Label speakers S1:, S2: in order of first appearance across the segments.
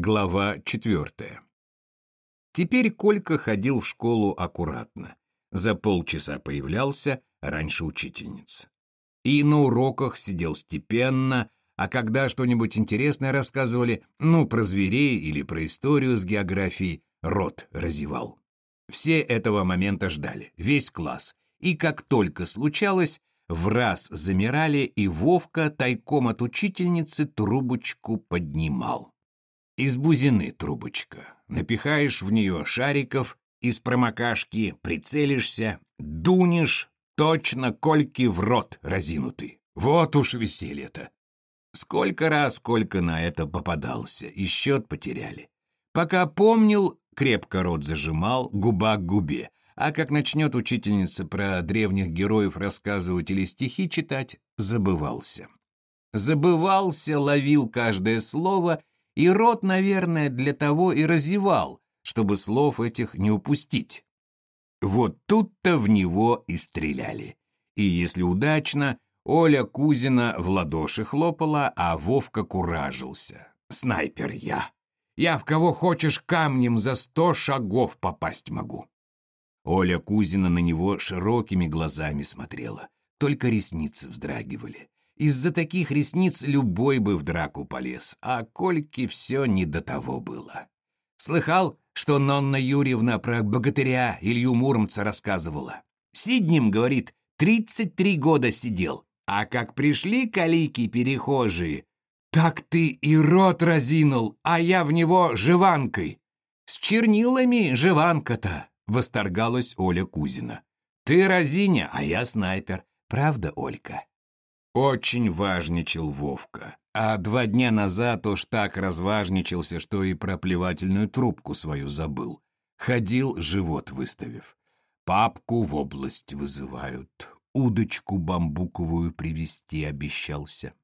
S1: Глава четвертая. Теперь Колька ходил в школу аккуратно. За полчаса появлялся раньше учительниц. И на уроках сидел степенно, а когда что-нибудь интересное рассказывали, ну, про зверей или про историю с географией, рот разевал. Все этого момента ждали, весь класс. И как только случалось, в раз замирали, и Вовка тайком от учительницы трубочку поднимал. Из бузины трубочка. Напихаешь в нее шариков из промокашки, прицелишься, дунешь, точно кольки в рот разинутый. Вот уж веселье-то. Сколько раз сколько на это попадался, и счет потеряли. Пока помнил, крепко рот зажимал, губа к губе, а как начнет учительница про древних героев рассказывать или стихи читать, забывался. Забывался, ловил каждое слово и рот, наверное, для того и разевал, чтобы слов этих не упустить. Вот тут-то в него и стреляли. И если удачно, Оля Кузина в ладоши хлопала, а Вовка куражился. «Снайпер я! Я в кого хочешь камнем за сто шагов попасть могу!» Оля Кузина на него широкими глазами смотрела, только ресницы вздрагивали. Из-за таких ресниц любой бы в драку полез, а Кольке все не до того было. Слыхал, что Нонна Юрьевна про богатыря Илью Муромца рассказывала? Сиднем, говорит, тридцать три года сидел, а как пришли калики-перехожие, так ты и рот разинул, а я в него живанкой. С чернилами живанка-то, восторгалась Оля Кузина. Ты разиня, а я снайпер. Правда, Олька? Очень важничал Вовка. А два дня назад уж так разважничался, что и про плевательную трубку свою забыл. Ходил, живот выставив. Папку в область вызывают. Удочку бамбуковую привезти обещался.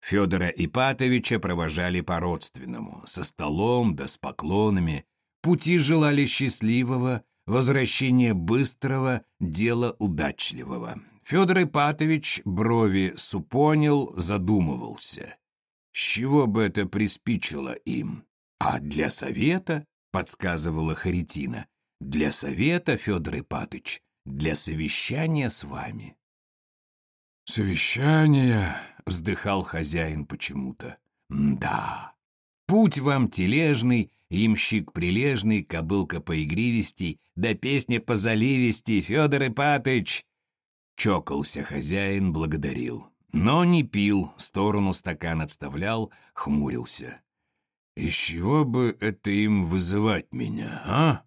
S1: Федора Ипатовича провожали по-родственному, со столом да с поклонами. Пути желали счастливого, возвращения быстрого, дела удачливого. Федор Ипатович брови супонил, задумывался. С чего бы это приспичило им? А для совета, подсказывала Харитина, для совета, Федор Ипатович, для совещания с вами. Совещание, вздыхал хозяин почему-то. Да, путь вам тележный, имщик прилежный, кобылка поигривистей, да песня по заливести, Федор Ипатыч, Чокался хозяин, благодарил. Но не пил, сторону стакан отставлял, хмурился. «Из чего бы это им вызывать меня, а?»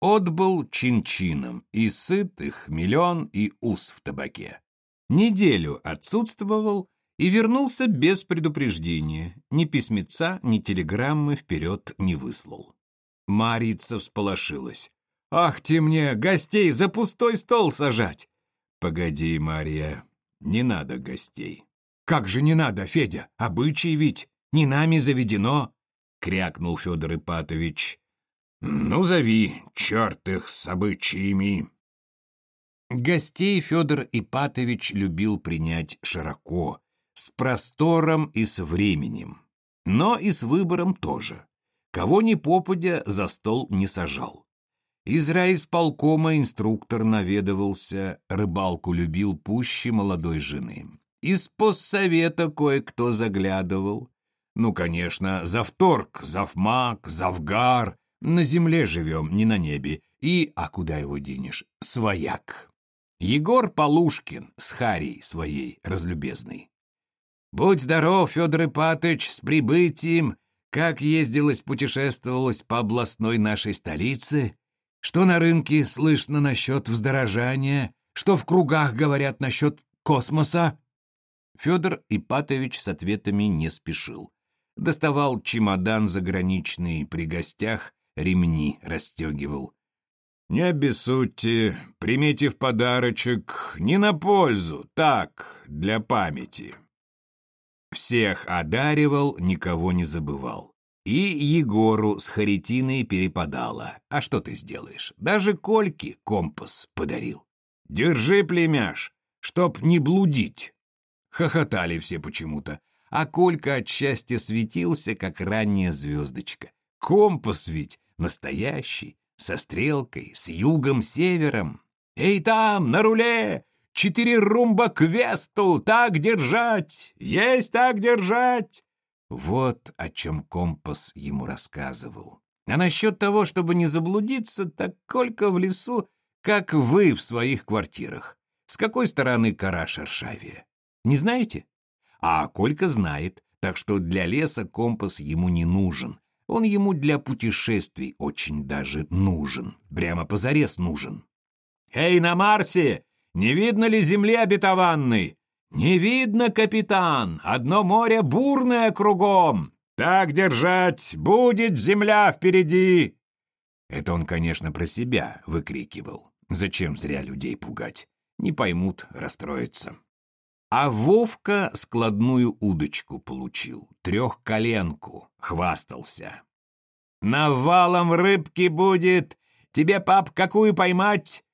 S1: Отбыл чин-чином, и сыт, и хмелен, и ус в табаке. Неделю отсутствовал и вернулся без предупреждения. Ни письмеца, ни телеграммы вперед не выслал. Марица всполошилась. «Ах ты мне, гостей за пустой стол сажать! «Погоди, Мария, не надо гостей». «Как же не надо, Федя? Обычай ведь не нами заведено!» — крякнул Федор Ипатович. «Ну, зови, черт их с обычаями!» Гостей Федор Ипатович любил принять широко, с простором и с временем, но и с выбором тоже. Кого ни попадя, за стол не сажал. Из райисполкома инструктор наведывался, рыбалку любил пуще молодой жены. Из постсовета кое-кто заглядывал. Ну, конечно, завторг, завмак, завгар. На земле живем, не на небе. И, а куда его денешь, свояк. Егор Полушкин с Харей своей разлюбезной. «Будь здоров, Федор Ипатыч, с прибытием! Как ездилось, путешествовалось по областной нашей столице!» Что на рынке слышно насчет вздорожания? Что в кругах говорят насчет космоса?» Федор Ипатович с ответами не спешил. Доставал чемодан заграничный, при гостях ремни расстегивал. «Не обессудьте, примите в подарочек, не на пользу, так, для памяти». Всех одаривал, никого не забывал. И Егору с Харитиной перепадала. А что ты сделаешь? Даже Кольке компас подарил. Держи, племяш, чтоб не блудить. Хохотали все почему-то. а Колька от счастья светился, как ранняя звездочка. Компас ведь настоящий, со стрелкой, с югом-севером. «Эй там, на руле! Четыре румба к весту! Так держать! Есть так держать!» Вот о чем компас ему рассказывал. А насчет того, чтобы не заблудиться, так Колька в лесу, как вы в своих квартирах. С какой стороны кора шершавее? Не знаете? А Колька знает, так что для леса компас ему не нужен. Он ему для путешествий очень даже нужен. Прямо позарез нужен. «Эй, на Марсе! Не видно ли земли обетованной? Не видно, капитан! Одно море бурное кругом! Так держать! Будет земля впереди!» Это он, конечно, про себя выкрикивал. Зачем зря людей пугать? Не поймут, расстроятся. А Вовка складную удочку получил, трехколенку, хвастался. «Навалом рыбки будет! Тебе, пап, какую поймать?»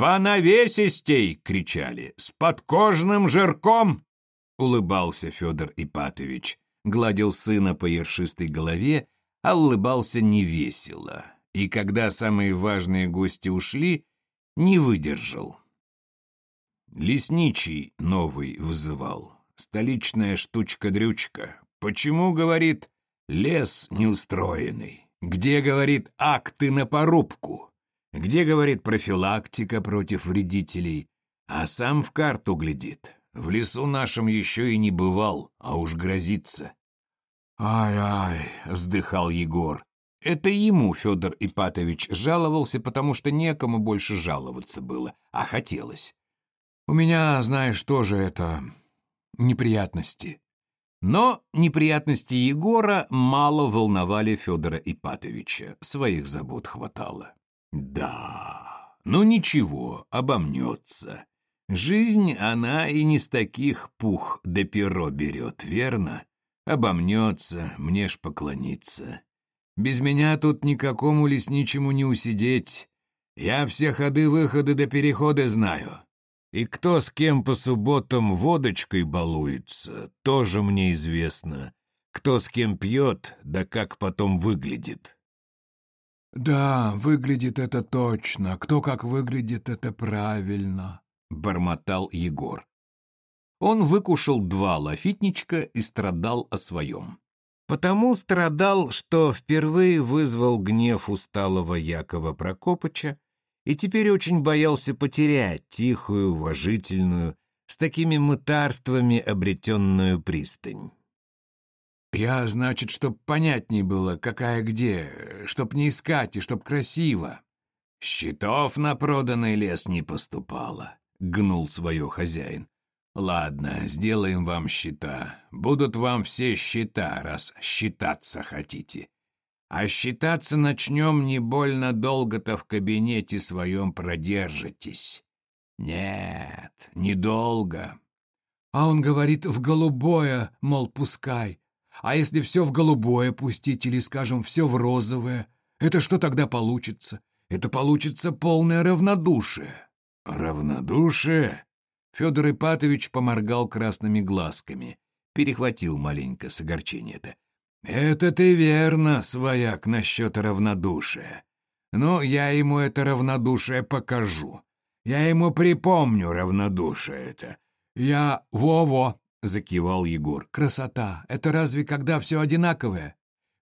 S1: «По навесистей!» — кричали. «С подкожным жирком!» — улыбался Федор Ипатович, гладил сына по ершистой голове, а улыбался невесело. И когда самые важные гости ушли, не выдержал. Лесничий новый вызывал. Столичная штучка-дрючка. Почему, говорит, лес неустроенный? Где, говорит, акты на порубку? Где, говорит, профилактика против вредителей? А сам в карту глядит. В лесу нашем еще и не бывал, а уж грозится. «Ай-ай», — вздыхал Егор. Это ему Федор Ипатович жаловался, потому что некому больше жаловаться было, а хотелось. У меня, знаешь, тоже это... неприятности. Но неприятности Егора мало волновали Федора Ипатовича. Своих забот хватало. Да, ну ничего, обомнется. Жизнь, она и не с таких пух да перо берет, верно? Обомнется, мне ж поклониться. Без меня тут никакому лесничему не усидеть. Я все ходы-выходы до перехода знаю. И кто с кем по субботам водочкой балуется, тоже мне известно. Кто с кем пьет, да как потом выглядит.
S2: «Да, выглядит это точно. Кто как выглядит, это правильно», — бормотал Егор.
S1: Он выкушал два лафитничка и страдал о своем. Потому страдал, что впервые вызвал гнев усталого Якова Прокопыча, и теперь очень боялся потерять тихую, уважительную, с такими мытарствами обретенную пристань.
S2: «Я, значит, чтоб понятней было, какая где, чтоб не искать и чтоб красиво».
S1: «Счетов на проданный лес не поступало», — гнул свое хозяин. «Ладно, сделаем вам счета. Будут вам все счета, раз считаться хотите. А считаться начнем не больно долго-то в кабинете своем продержитесь. Нет, недолго.
S2: А он говорит, в голубое, мол, пускай. А если все в голубое пустить или, скажем, все в розовое, это что тогда получится? Это получится полное равнодушие.
S1: Равнодушие? Федор Ипатович поморгал красными глазками, перехватил маленько с огорчения-то. «Это ты верно, свояк, насчет равнодушия. Ну, я ему это равнодушие покажу. Я ему припомню равнодушие это. Я... Во-во!» — закивал Егор.
S2: «Красота — это разве когда все одинаковое?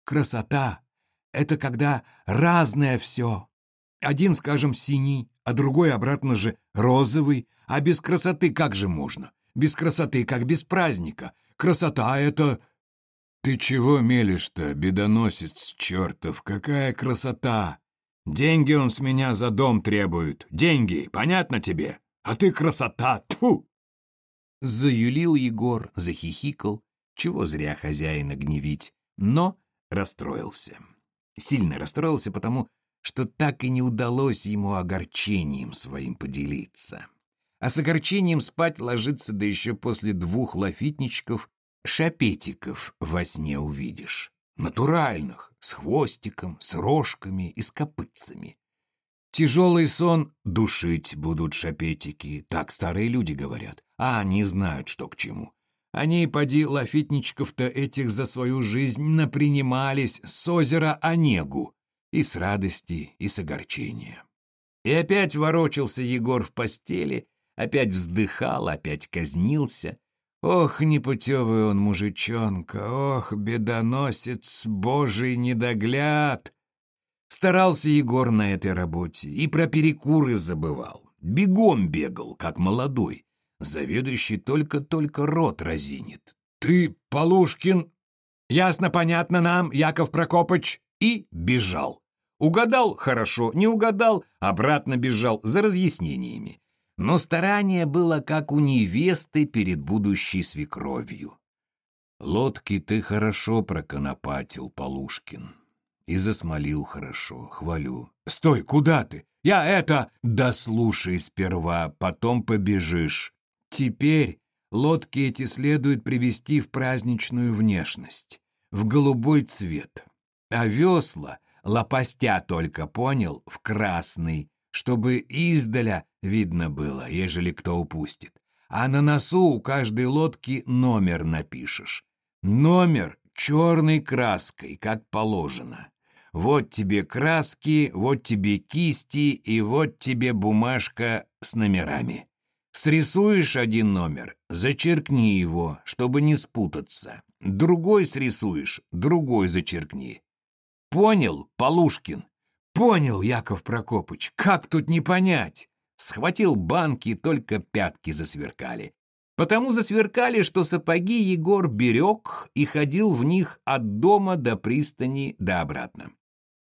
S2: Красота — это когда разное все. Один, скажем, синий, а другой обратно же розовый. А без красоты как же можно? Без красоты, как без праздника. Красота — это
S1: «Ты чего мелешь-то, бедоносец чертов? Какая красота! Деньги он с меня за дом требует. Деньги, понятно тебе? А ты красота! Тьфу!» Заюлил Егор, захихикал. Чего зря хозяина гневить. Но расстроился. Сильно расстроился, потому что так и не удалось ему огорчением своим поделиться. А с огорчением спать ложиться, да еще после двух лафитничков шапетиков во сне увидишь. Натуральных, с хвостиком, с рожками и с копытцами. Тяжелый сон душить будут шапетики, так старые люди говорят, а они знают, что к чему.
S2: Они, поди, лафитничков-то этих за свою жизнь напринимались с озера Онегу, и с радости, и с огорчения. И опять ворочался Егор в постели, опять вздыхал, опять казнился. Ох, непутевый он мужичонка, ох, бедоносец, божий недогляд! Старался Егор на этой работе и про перекуры забывал. Бегом бегал, как молодой. Заведующий только-только рот разинет. «Ты, Полушкин, ясно понятно нам, Яков Прокопыч!» И бежал. Угадал — хорошо, не угадал — обратно бежал за разъяснениями. Но старание было как у невесты перед будущей свекровью. Лодки ты хорошо проконопатил, Полушкин. И засмолил хорошо, хвалю. Стой, куда ты? Я это... Да сперва, потом побежишь. Теперь лодки эти следует привести в праздничную внешность, в голубой цвет. А весла, лопастя только понял, в красный, чтобы издаля видно было, ежели кто упустит. А на носу у каждой лодки номер напишешь. Номер черной краской, как положено. Вот тебе краски, вот тебе кисти и вот тебе бумажка с номерами. Срисуешь один номер, зачеркни его, чтобы не спутаться. Другой срисуешь, другой зачеркни. Понял, Полушкин? Понял, Яков Прокопыч, как тут не понять? Схватил банки, только пятки засверкали. Потому засверкали, что сапоги Егор берег и ходил в них от дома до пристани до обратно.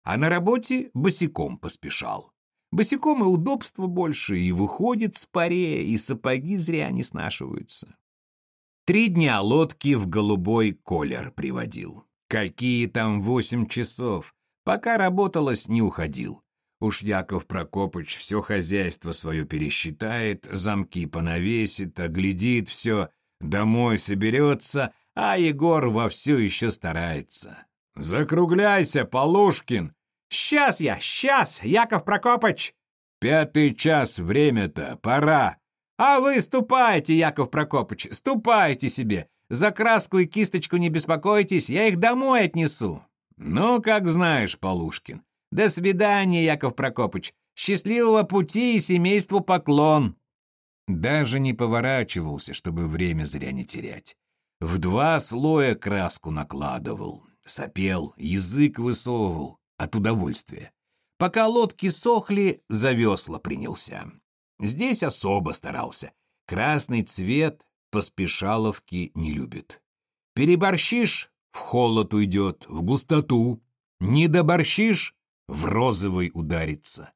S2: А на работе босиком поспешал. Босиком и удобства больше, и выходит с паре, и сапоги зря не снашиваются. Три дня лодки в голубой колер приводил. Какие там восемь часов? Пока работалось, не уходил. Уж Яков Прокопыч все хозяйство свое пересчитает, замки понавесит, оглядит все, домой соберется, а Егор вовсю еще старается. «Закругляйся, Полушкин!» «Сейчас я, сейчас, Яков Прокопыч!» «Пятый час, время-то, пора!» «А вы ступайте, Яков Прокопыч, ступайте себе! За краску и кисточку не беспокойтесь, я их домой отнесу!» «Ну, как знаешь, Полушкин. До свидания, Яков Прокопыч. Счастливого пути и семейству поклон!» Даже не поворачивался, чтобы время зря не терять. В два слоя краску накладывал, сопел, язык высовывал от удовольствия. Пока лодки сохли, за весла принялся. Здесь особо старался. Красный цвет поспешаловки не любит. Переборщишь — в холод уйдет, в густоту. Не доборщишь — в розовый ударится.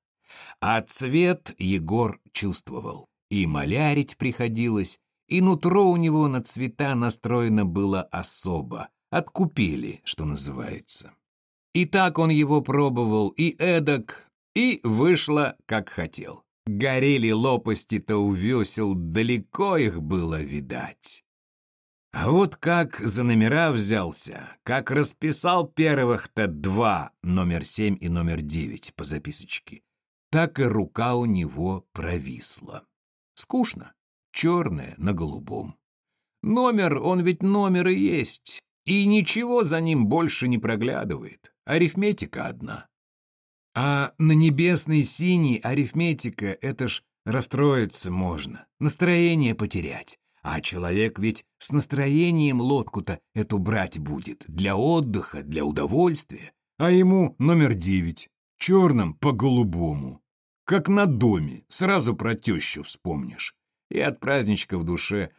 S2: А цвет Егор чувствовал. И малярить приходилось, и нутро у него на цвета настроено было особо, откупили, что называется. И так он его пробовал, и эдак, и вышло, как хотел. Горели лопасти-то у весел, далеко их было видать. А вот как за номера взялся, как расписал первых-то два, номер семь и номер девять по записочке, так и рука у него провисла. Скучно, черное на голубом. Номер, он ведь номер и есть, и ничего за ним больше не проглядывает. Арифметика одна. А на небесный синий арифметика — это ж расстроиться можно, настроение потерять. А человек ведь с настроением лодку-то эту брать будет, для отдыха, для удовольствия. А ему номер девять, черным по голубому. Как на доме, сразу про тещу вспомнишь. И от праздничка в душе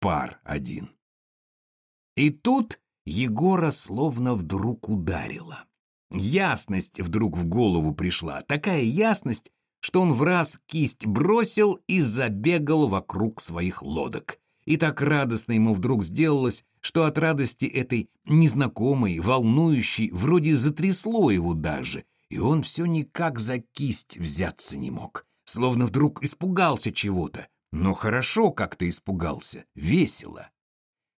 S2: пар один. И тут Егора словно вдруг ударило. Ясность вдруг в голову пришла, такая ясность, что он в раз кисть бросил и забегал вокруг своих лодок. И так радостно ему вдруг сделалось, что от радости этой незнакомой, волнующей, вроде затрясло его даже, и он все никак за кисть взяться не мог, словно вдруг испугался чего-то. Но хорошо как-то испугался, весело.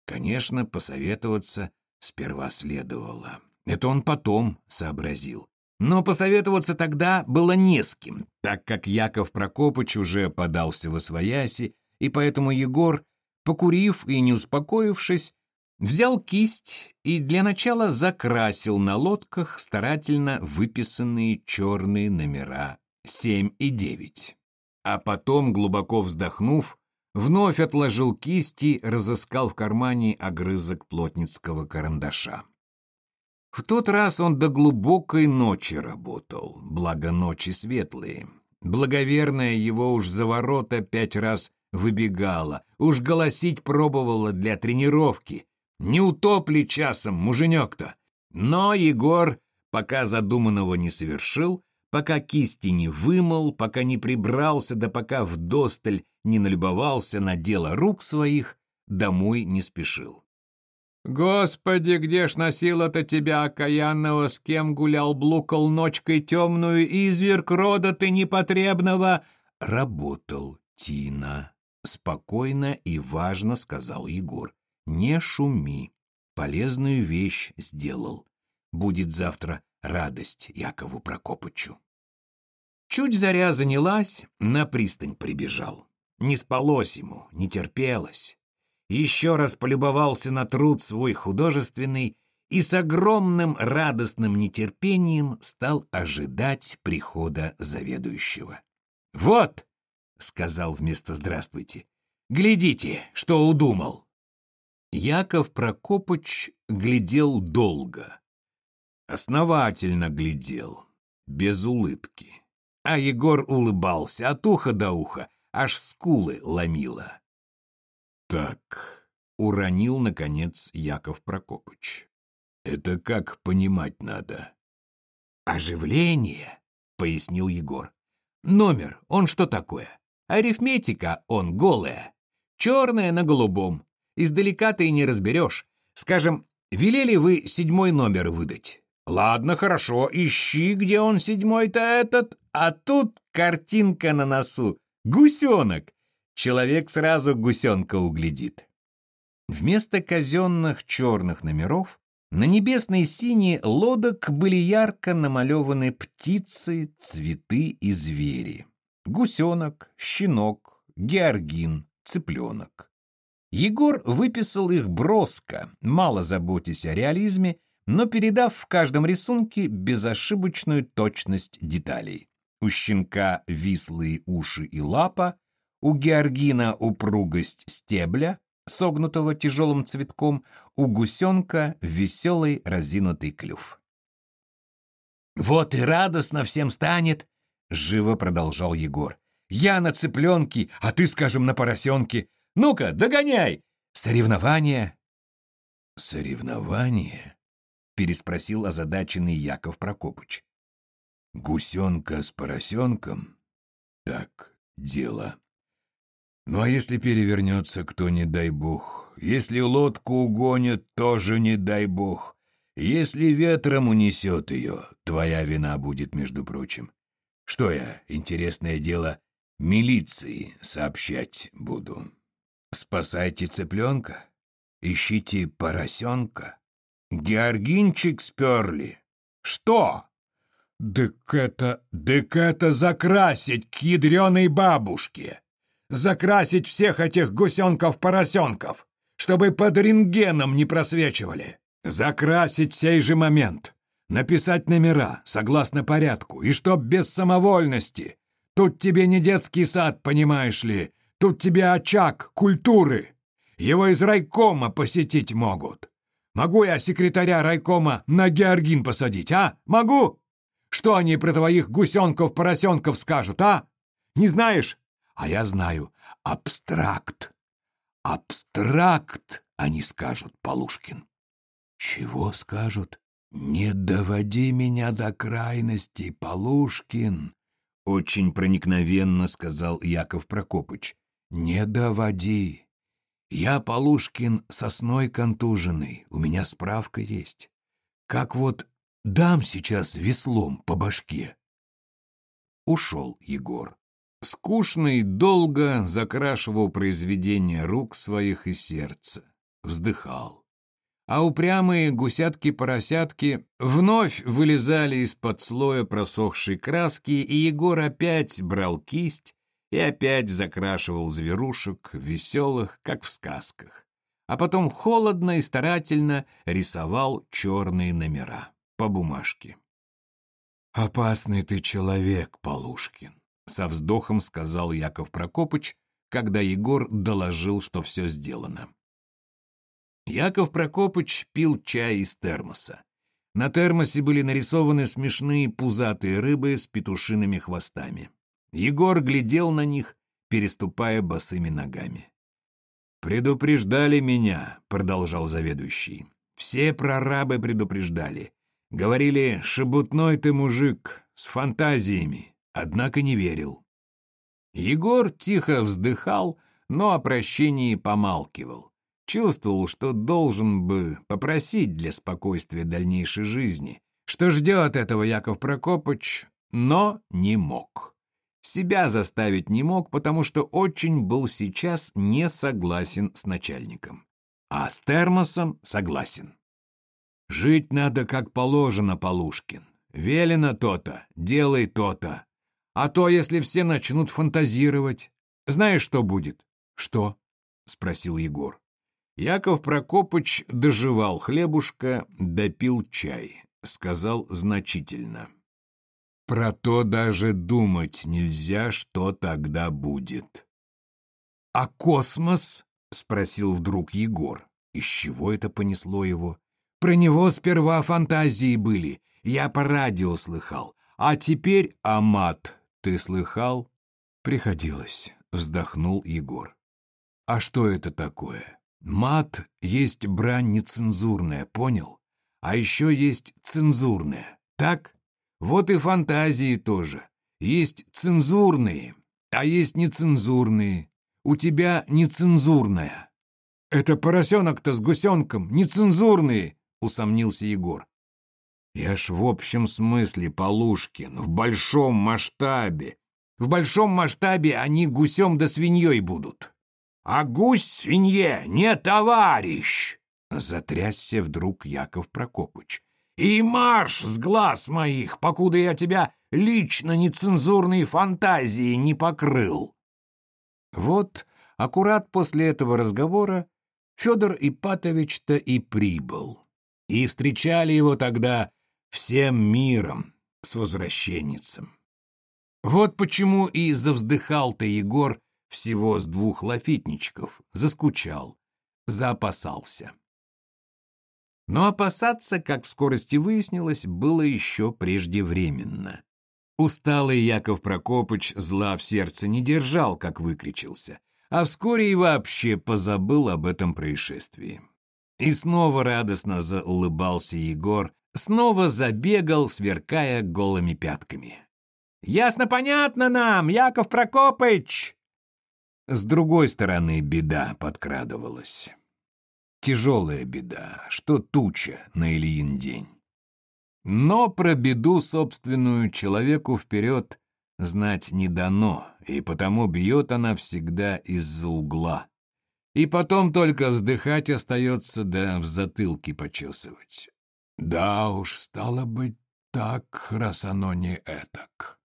S2: Конечно, посоветоваться сперва следовало. Это он потом сообразил. Но посоветоваться тогда было не с кем, так как Яков Прокопыч уже подался во свояси, и поэтому Егор
S1: Покурив и не успокоившись, взял кисть и для начала закрасил на лодках старательно выписанные черные номера 7 и 9. А потом, глубоко вздохнув, вновь отложил кисти, разыскал в кармане огрызок плотницкого карандаша. В тот раз он до глубокой ночи работал, благо ночи светлые. Благоверная его уж за ворота пять раз выбегала, уж голосить пробовала для тренировки. Не утопли часом муженек-то. Но Егор, пока задуманного не совершил, пока кисти не вымыл, пока не прибрался, да пока вдосталь не налюбовался на дело рук своих, домой не спешил. Господи, где ж носила-то тебя, окаянного, с кем гулял, блукал ночкой темную, изверг рода ты непотребного? Работал Тина. Спокойно и важно сказал Егор. Не шуми. Полезную вещь сделал. Будет завтра радость Якову Прокопычу. Чуть заря занялась, на пристань прибежал. Не спалось ему, не терпелось еще раз полюбовался на труд свой художественный и с огромным радостным нетерпением стал ожидать прихода заведующего. «Вот!» — сказал вместо «здравствуйте». «Глядите, что удумал!» Яков Прокопыч глядел долго. Основательно глядел, без улыбки. А Егор улыбался от уха до уха, аж скулы ломило. «Так», — уронил, наконец, Яков Прокопыч. «Это как понимать надо?» «Оживление», — пояснил Егор. «Номер, он что такое? Арифметика, он голая. Черная на голубом. Издалека ты и не разберешь. Скажем, велели вы седьмой номер выдать. Ладно, хорошо, ищи, где он седьмой-то этот. А тут картинка на носу. Гусенок человек сразу гусенка углядит. Вместо казенных черных номеров на небесной синей лодок были ярко намалеваны птицы, цветы и звери. Гусенок, щенок, георгин, цыпленок. Егор выписал их броско, мало заботясь о реализме, но передав в каждом рисунке безошибочную точность деталей. У щенка вислые уши и лапа, у георгина упругость стебля, согнутого тяжелым цветком, у гусенка веселый разинутый клюв. «Вот и радостно всем станет!» — живо продолжал Егор. «Я на цыпленке, а ты, скажем, на поросенке. Ну-ка, догоняй! Соревнование!»
S2: «Соревнование?» — переспросил озадаченный Яков Прокопыч. «Гусенка с поросенком? Так, дело. Ну а если перевернется кто, не дай бог? Если лодку угонят, тоже не дай бог. Если ветром унесет ее, твоя вина будет, между прочим. Что я, интересное дело, милиции сообщать буду? Спасайте цыпленка, ищите поросенка. Георгинчик сперли. Что? Дык это, дык это закрасить к ядреной бабушке закрасить всех этих гусенков-поросенков, чтобы под рентгеном не просвечивали. Закрасить сей же момент. Написать номера, согласно порядку, и чтоб без самовольности. Тут тебе не детский сад, понимаешь ли. Тут тебе очаг культуры. Его из райкома посетить могут. Могу я секретаря райкома на Георгин посадить, а? Могу? Что они про твоих гусенков-поросенков скажут, а? Не знаешь? А я знаю, абстракт. Абстракт, они скажут, Полушкин. Чего скажут? Не доводи меня до крайности, Полушкин. Очень проникновенно сказал Яков Прокопыч. Не доводи. Я, Полушкин, сосной контуженный, у меня справка есть. Как вот дам сейчас веслом по башке. Ушел Егор скучно и долго закрашивал произведения рук своих и сердца, вздыхал. А упрямые гусятки-поросятки вновь вылезали из-под слоя просохшей краски, и Егор опять брал кисть
S1: и опять закрашивал зверушек, веселых, как в сказках. А потом холодно и старательно рисовал черные номера по бумажке.
S2: «Опасный ты человек, Полушкин», —
S1: со вздохом сказал Яков Прокопыч, когда Егор доложил, что все сделано. Яков Прокопыч пил чай из термоса. На термосе были нарисованы смешные пузатые рыбы с петушиными хвостами. Егор глядел на них, переступая босыми ногами. «Предупреждали меня», — продолжал заведующий. «Все прорабы предупреждали. Говорили, шебутной ты мужик, с фантазиями, однако не верил». Егор тихо вздыхал, но о прощении помалкивал. Чувствовал, что должен бы попросить для спокойствия дальнейшей жизни, что ждет этого Яков Прокопыч, но не мог. Себя заставить не мог, потому что очень был сейчас не согласен с начальником. А с термосом согласен. Жить надо как положено, Полушкин. Велено то-то, делай то-то. А то, если все начнут фантазировать, знаешь, что будет? Что? — спросил Егор. Яков Прокопыч доживал хлебушка, допил чай, сказал значительно. Про то даже думать нельзя, что тогда будет. «А космос?» — спросил вдруг Егор. Из чего это понесло его? «Про него сперва фантазии были, я по радио слыхал. А теперь Амат, ты слыхал?» «Приходилось», — вздохнул Егор. «А что это такое?» Мат есть брань нецензурная, понял? А еще есть цензурная, так? Вот и фантазии тоже. Есть цензурные, а есть нецензурные. У тебя нецензурная. Это поросенок-то с гусенком, нецензурные, усомнился Егор. Я ж в общем смысле, Полушкин, в большом масштабе. В большом масштабе они гусем да свиньей будут а гусь свинье не товарищ!» Затрясся вдруг Яков Прокопыч. «И марш с глаз моих, покуда я тебя лично нецензурной фантазии не покрыл!» Вот аккурат после этого разговора Федор Ипатович-то и прибыл. И встречали его тогда всем миром с возвращенницем. Вот почему и завздыхал-то Егор всего с двух лафитничков, заскучал, заопасался. Но опасаться, как в скорости выяснилось, было еще преждевременно. Усталый Яков Прокопыч зла в сердце не держал, как выкричился, а вскоре и вообще позабыл об этом происшествии. И снова радостно заулыбался Егор, снова забегал, сверкая голыми пятками. «Ясно-понятно нам, Яков Прокопыч!» С другой стороны беда подкрадывалась. Тяжелая беда, что туча на Ильин день. Но про беду собственную человеку вперед знать не дано, и потому бьет она всегда из-за угла. И потом только вздыхать остается, да в затылке почесывать.
S2: Да уж, стало быть, так, раз оно не этак.